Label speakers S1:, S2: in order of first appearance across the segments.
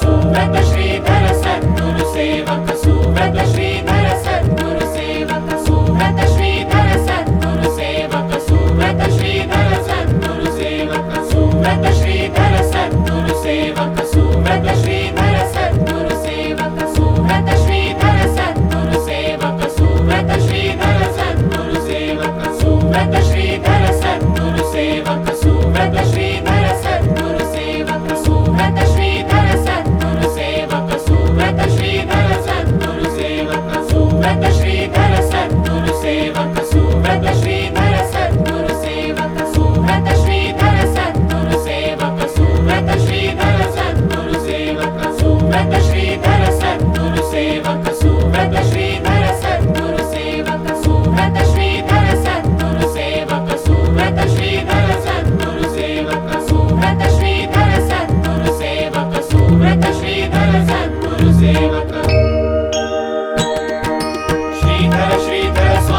S1: Fundo da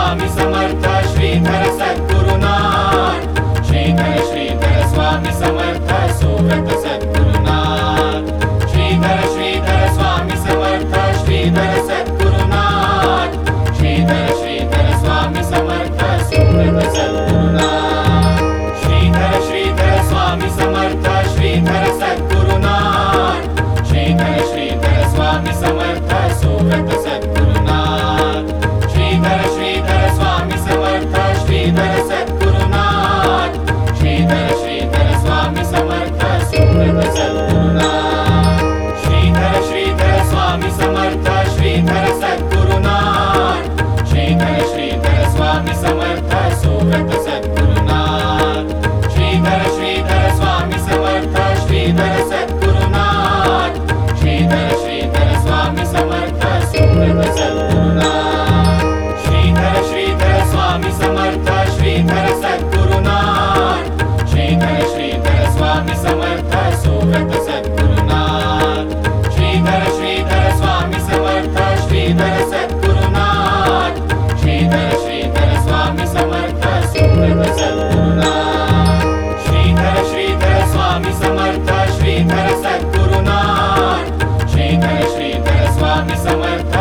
S1: Swami Samarth Sridhar सद्गुरुना Sridhar Shridhar Swami Samarth सुम्रत सद्गुरुना Sridhar Shridhar Swami Samarth Sridhar सद्गुरुनाथ। श्वेधर श्वेधर स्वामी समर्थ सुम्रत सद् Suave, se vuelta, sube, sube. स्वामि समर्थ श्रीधर सद्गुरुना श्रीधर श्रीधर स्वामी समर्थ।